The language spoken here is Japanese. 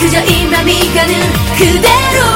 그저 입만 미가는 그대로